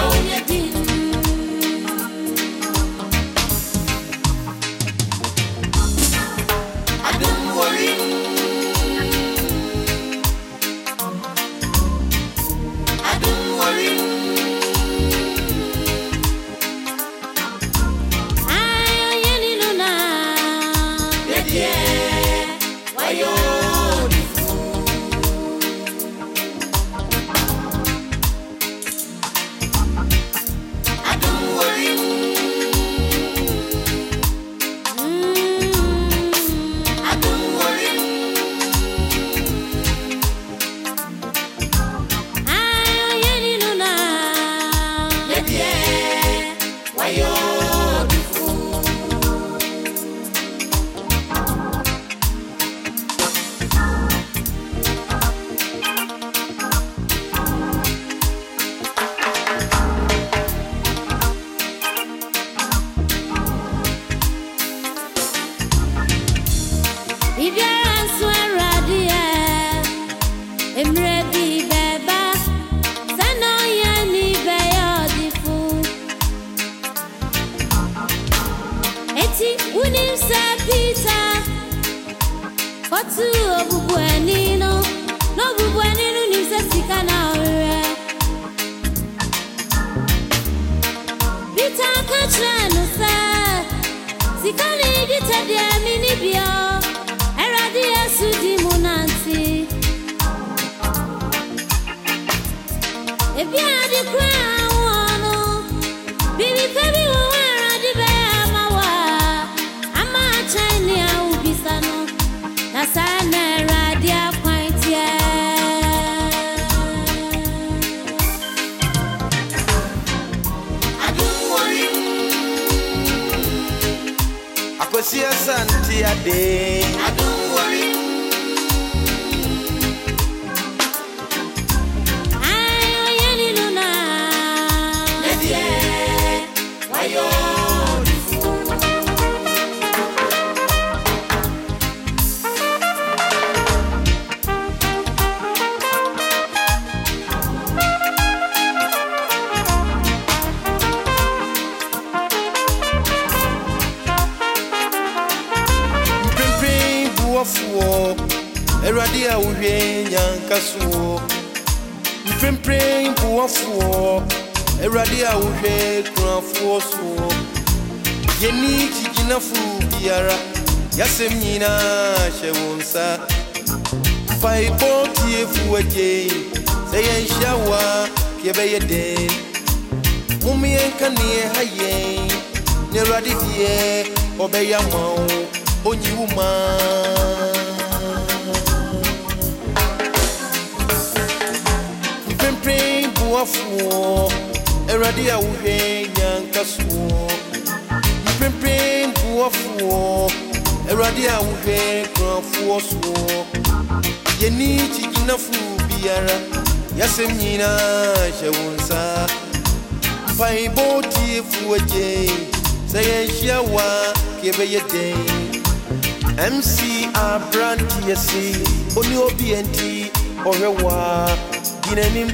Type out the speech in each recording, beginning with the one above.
na onyɛ Biribiara nso Awurade yɛ. Mmerɛ bi bɛba, sɛ na ɔyɛ ni bɛyɛ ɔdefo. Eti wonim sɛ Peter obubuani no, no nim sɛ na ɔwerɛ. Peter ka kyerɛɛ no sɛ, sika ne di tɛ deɛ Yesu di mu nante. Ebi ade koraa wɔ no, biribi pɛ bi wɔ hɔ a Awurade ama wo a, ama akyɛn nea na saa na Awurade akwan teɛ. akwasi asante ade yɛbɛyɛ den mom yɛnka neɛ ha yɛn ne awurade deɛ ɔbɛyɛ ama wo onyi wo maa mpempren boafoɔ awurade a wohwɛ nyanka soɔ mpempren boafoɔ awurade a wohwɛ kunafoɔ soɔ yɛni kyigyinafo biara yɛasɛm nyinaa hyɛ wo nsa mpaebɔ tiefo agye sɛ yɛnhyia wo a yɛbɛyɛ dɛn mc abranteɛ se ɔne obi anti ɔhwɛ wo a gyinanim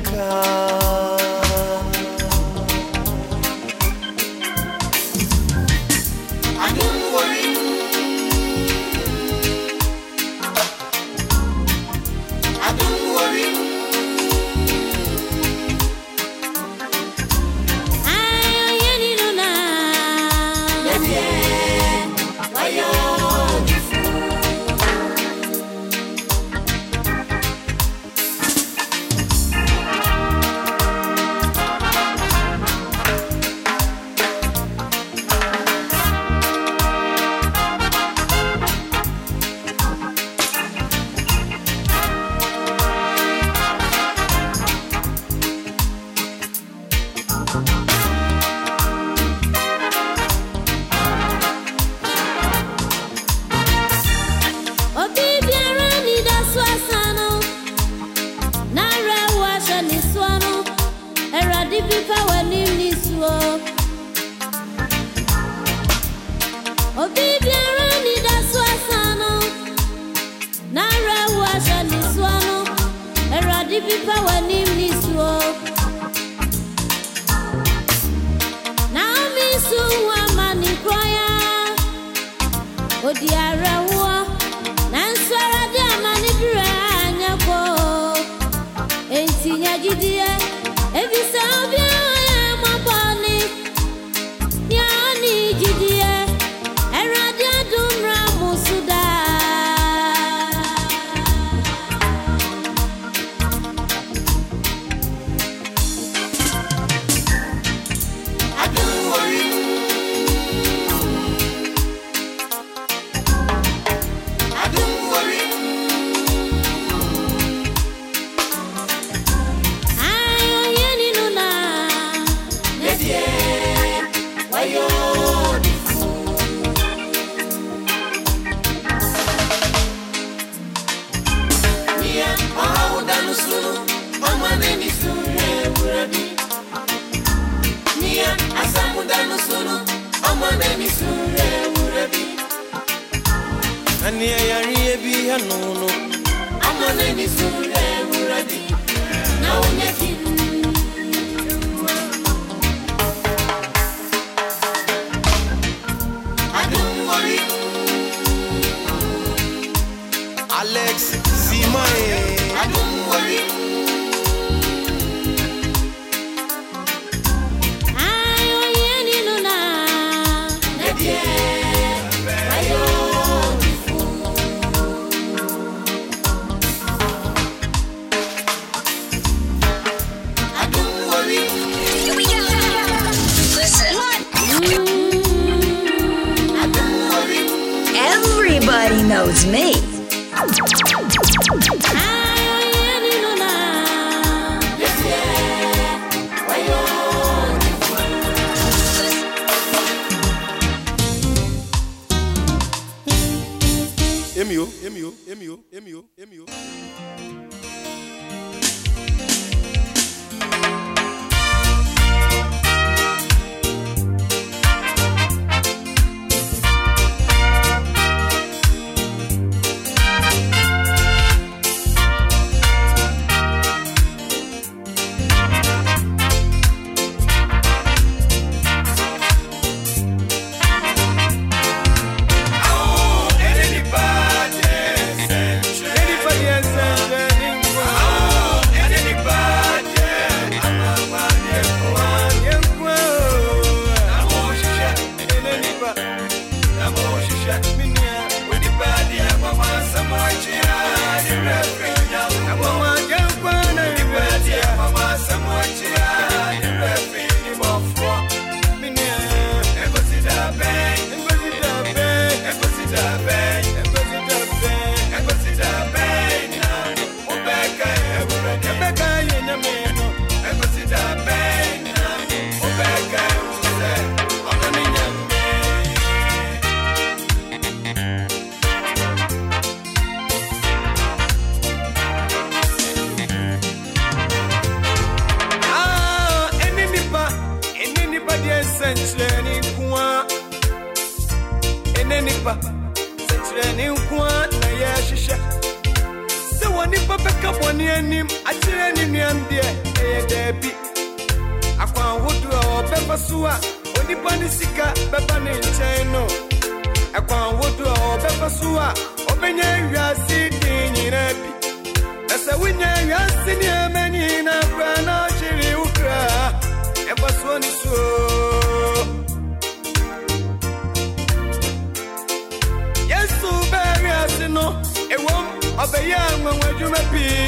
ɛyɛ anwanwa adwuma pii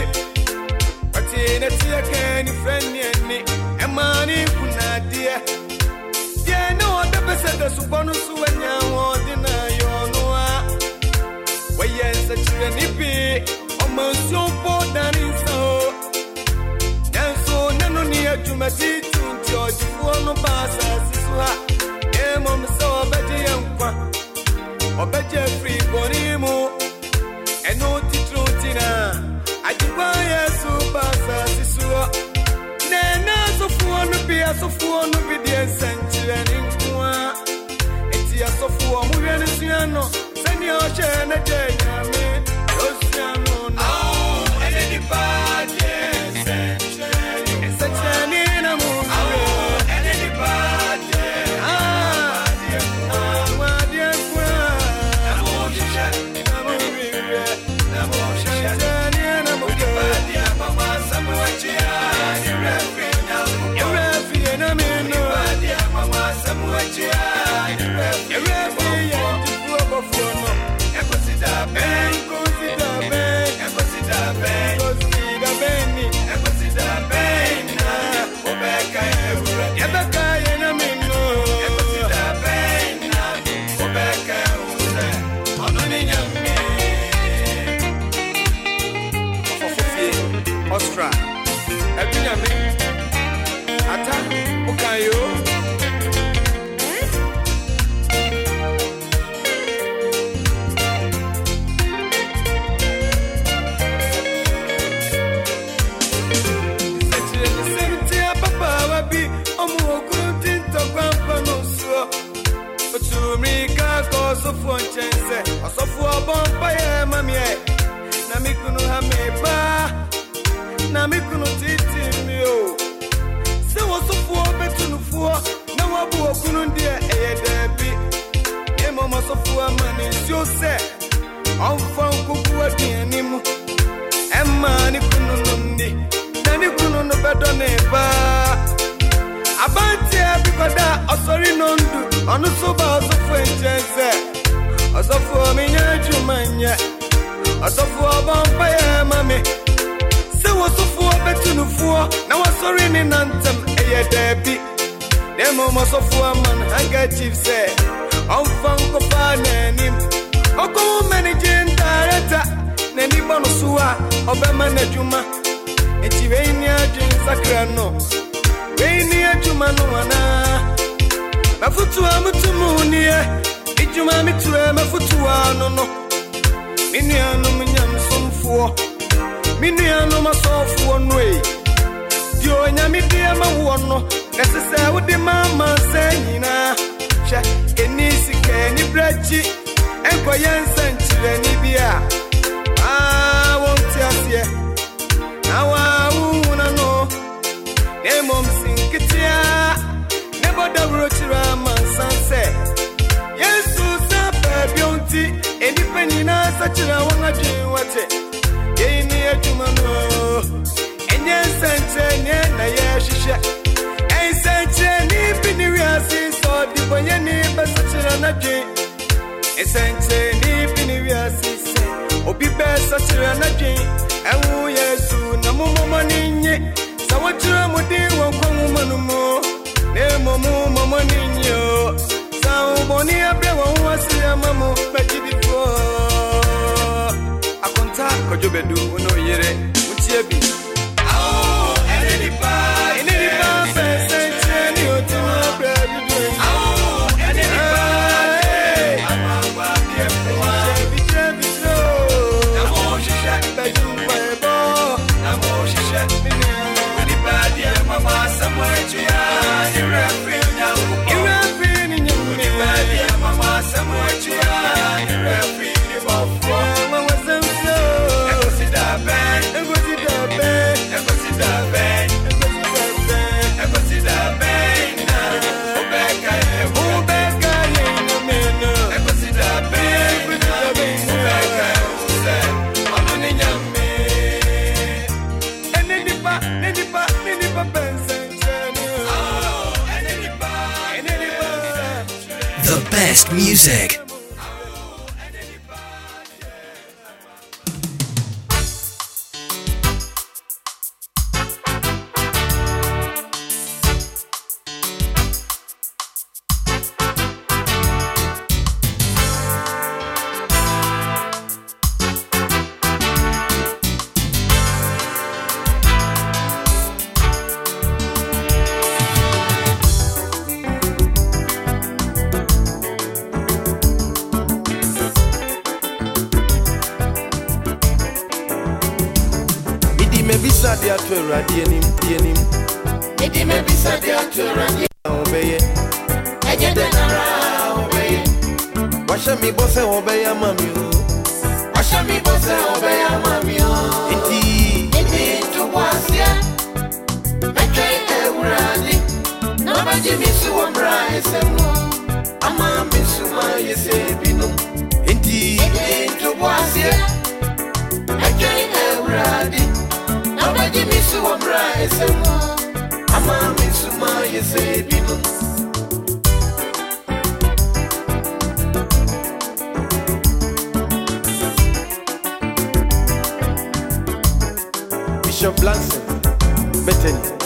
ɔtee ne teɛ kaa nifra nni ani ɛmaa ne nkunaadeɛ deɛ ne ɔda pɛ sɛ da subɔ no so wanya wɔde na ayɛ no a wɔyɛ nsakyerɛne pii ɔma nsuo mpo dane nsa o nanso ne no ne adwuma tiitu nti ɔgyefoɔ no baa asase so ha me be the one. Send your. ọnụ tụba ọsụfụ nche eze ọsọfụ ominye jumanye ọsọfụ ọba mpa ya mami sị wosụfụ obetunufuo na wasọrọ ni na ntem eye debi dem ọmọsọfụ aman handkerchief sị ọmfa nkọfa n'anim ọkọwụ managing director na enigbo nso a ọbẹma na adwuma ekyire ni adwe nsakra no wei ni adwuma no anaa mafotoa mutum nniɛ edwuma metua mafotoa no no me nuanom nyamsomfoɔ me nuanom asɔfoɔ no e deɛ onyame deɛ ma woɔ no. Ɛsɛ sɛ wode ma amansa nyinaa hwɛ ɛni sika ani berɛkyi ɛnkɔyɛ nsɛnkyerɛne bi a aa wɔnte aseɛ na waa wohuna no. Na mmom sinketea ne bɔdaworo nnipa nyinaa sakyerɛ wɔn adwen wɔte yei ne adwuma no ɛnyɛ nsɛnkyerɛnneɛ na yɛhwehwɛ ɛnsɛnkyerɛnne bi ne wiase sɛ ɔde bɔnyɛne bɛsakyerɛ n'adwen nsɛnkyerɛnne bi ne wiase sɛ obi bɛsakyerɛ n'adwen ɛwo yesu na mommɔmɔ ne nye sɛ wokyerɛ mo den wɔ nkwa nwoma no mu na mmom mmɔmɔ ne nye o sa wobɔne abrɛ wɔ ho ase ama mo magyidifoɔ akonta kɔdwo bɛdu wo ne oyere wotie bi music. Mede mabisa de ato awurade anim di anim Mede me bisa de ato Awurade, na wobɛyɛ ɛnyɛ dɛ nara wobɛyɛ. wahyɛ me bɔ sɛ wɔbɛyɛ ama me o. Wahyɛ me bɔ sɛ wobɛyɛ ama me o. enti. Enti ntobo aseɛ, mɛtwɛn Awurade, na ɔbɛgye me so wɔ mmara a ɛsɛ Yesu wabra esem Ama minsuma yese binum Bishop Blanson, Bethany.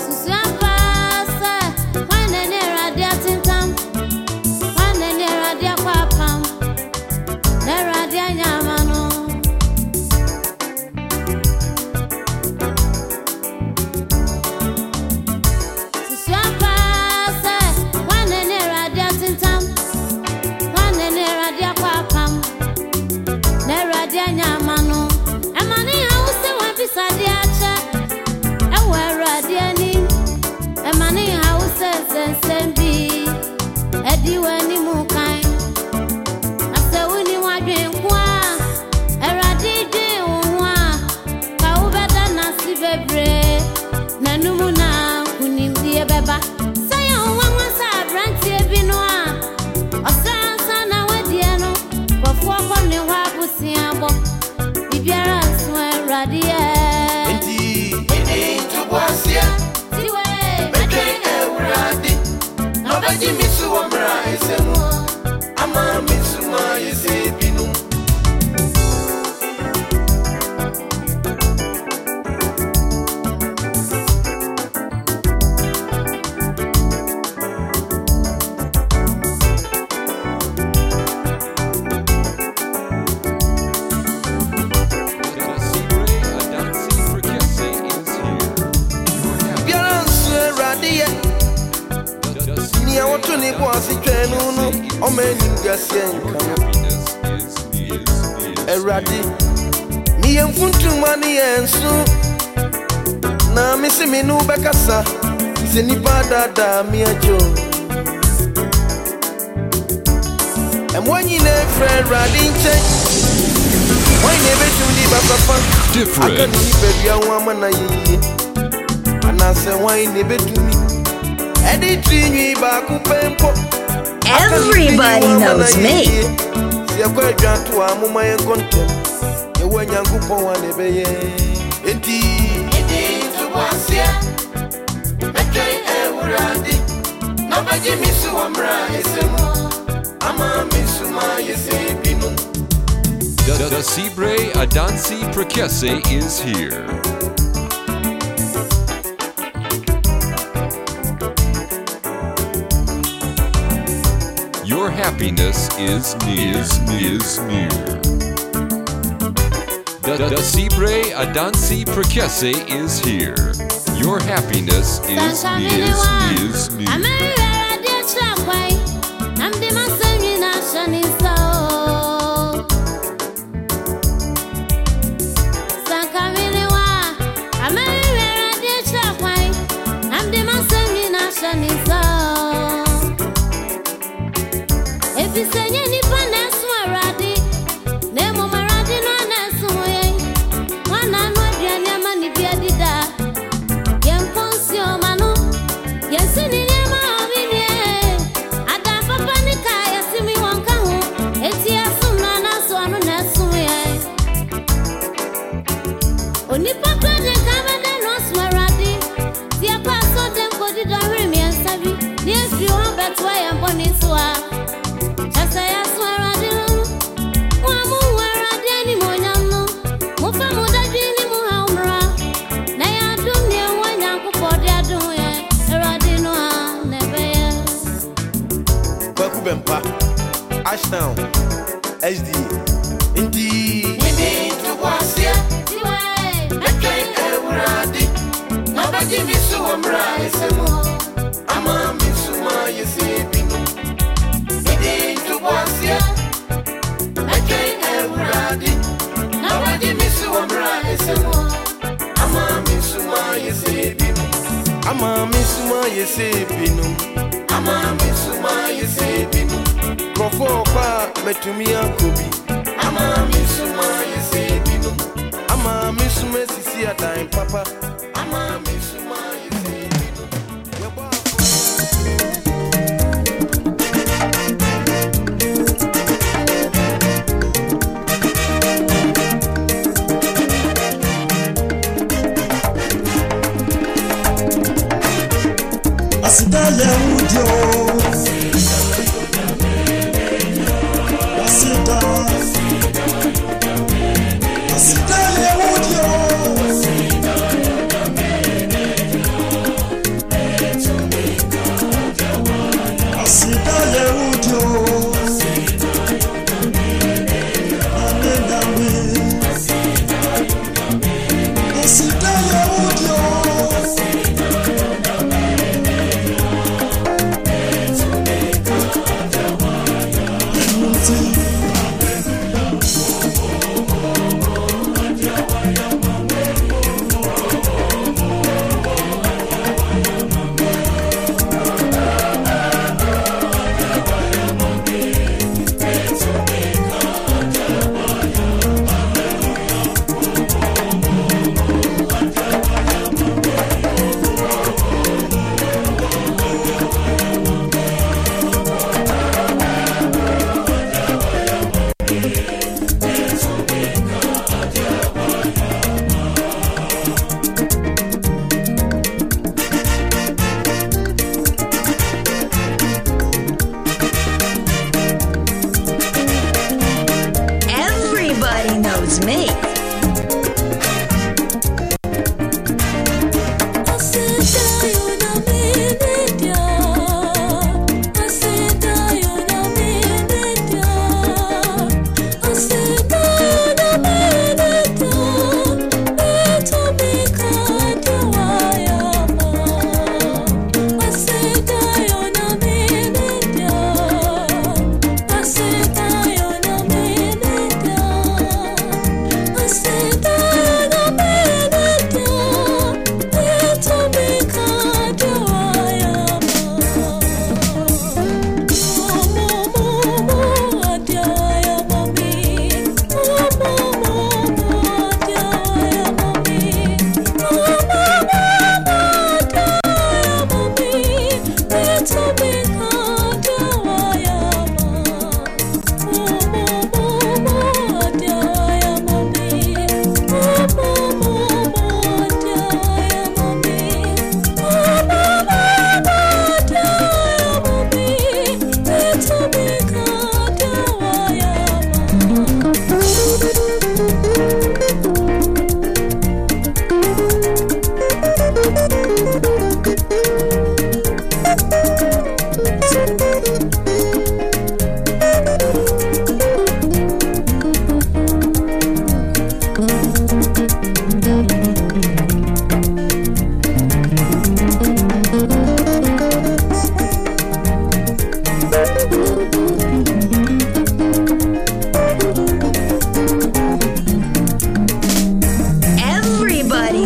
awurade meyɛ mfuntumma ne yɛ nso na mese me ne wobɛkasa sɛ nnipa daadaa me agyo ɛmoa nyinaa frɛ awurade nkyɛn wɔn ne ɛbɛtum de bafafa aka no nipadua ho ama na yɛyie anaasɛ wɔn ne ɛbɛtumi ɛde tiri nwi baako pɛ mpo. Everybody knows me. nti yɛkɔ adwan to a moma yɛnkɔ ntɛm yɛwɔ nyankopɔn a ne ɛbɛyɛ enti The, Cibre Adansi Prekese is here. happiness is near, is near. The, the Cibre Adansi Prekese is here. Your happiness is, is, is near. 念你。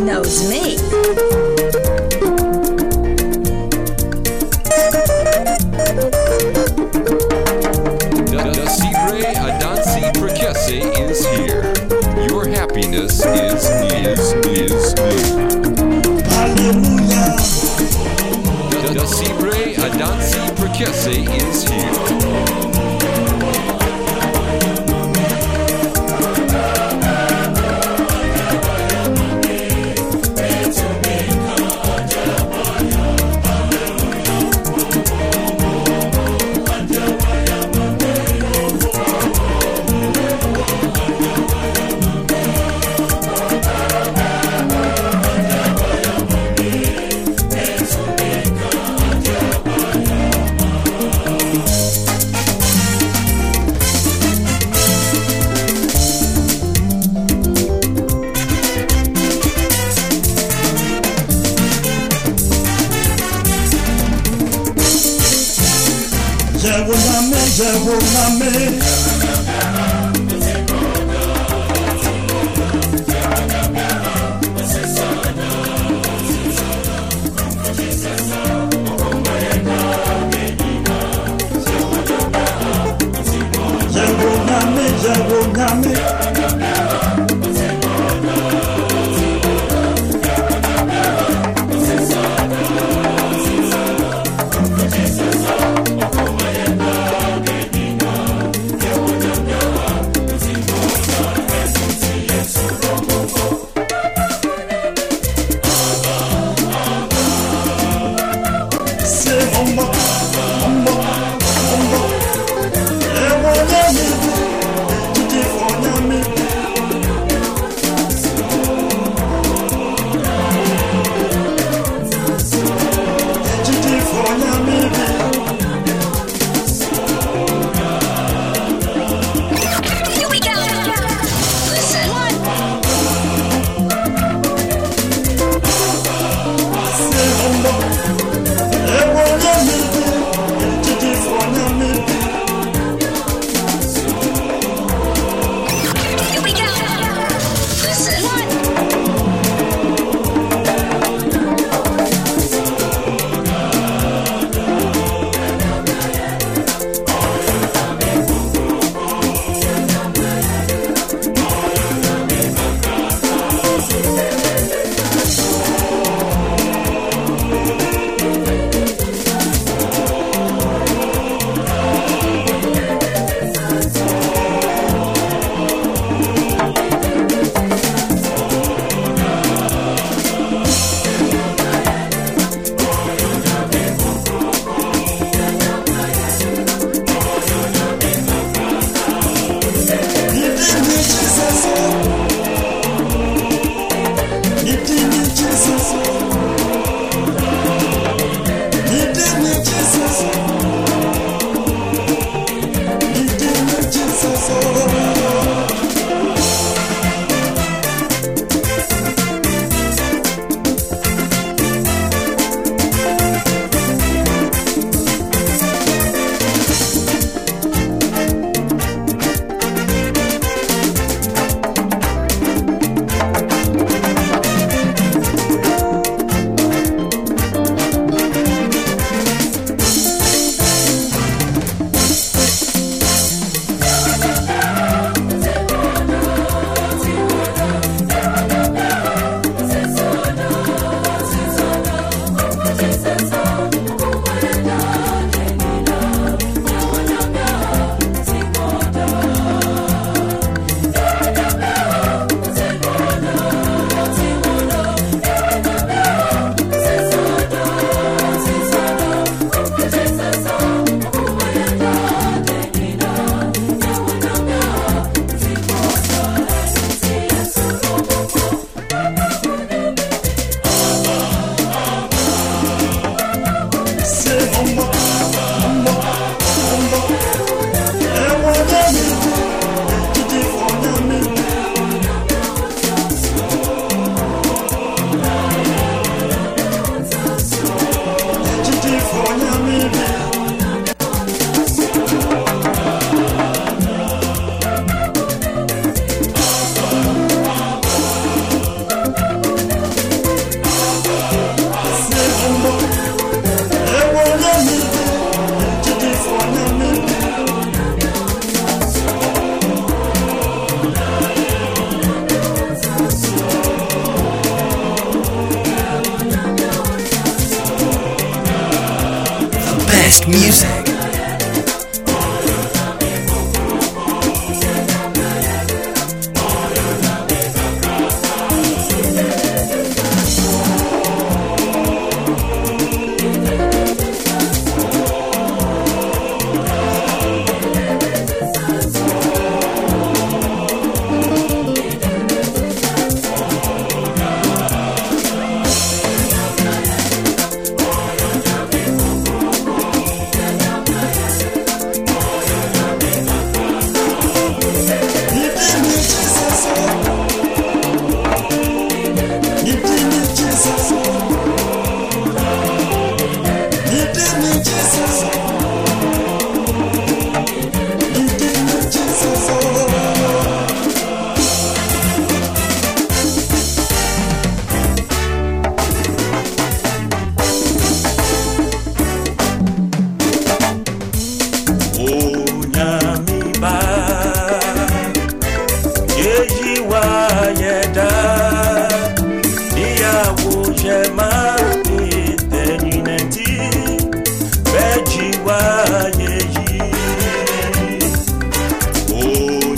knows me. jẹ́wọ́ lámé jẹ́wọ́ lámé. Jẹ́wọ́ lámé jẹ́wọ́ me.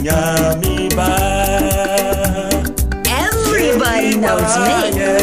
Yami Everybody knows me.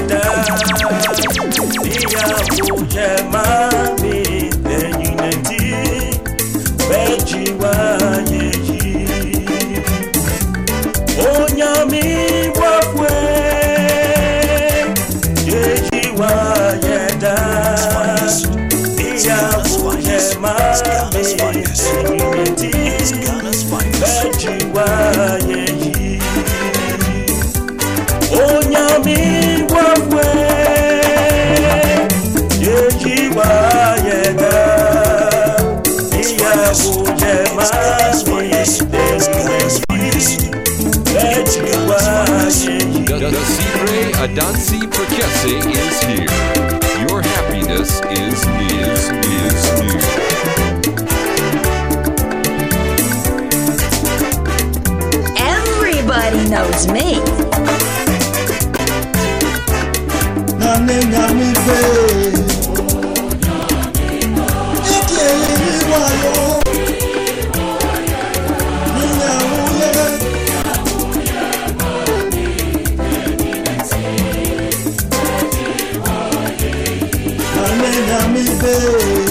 USA is here. Your happiness is, is, is near. Everybody knows me. Nami, nami, babe. Oh, nami, viver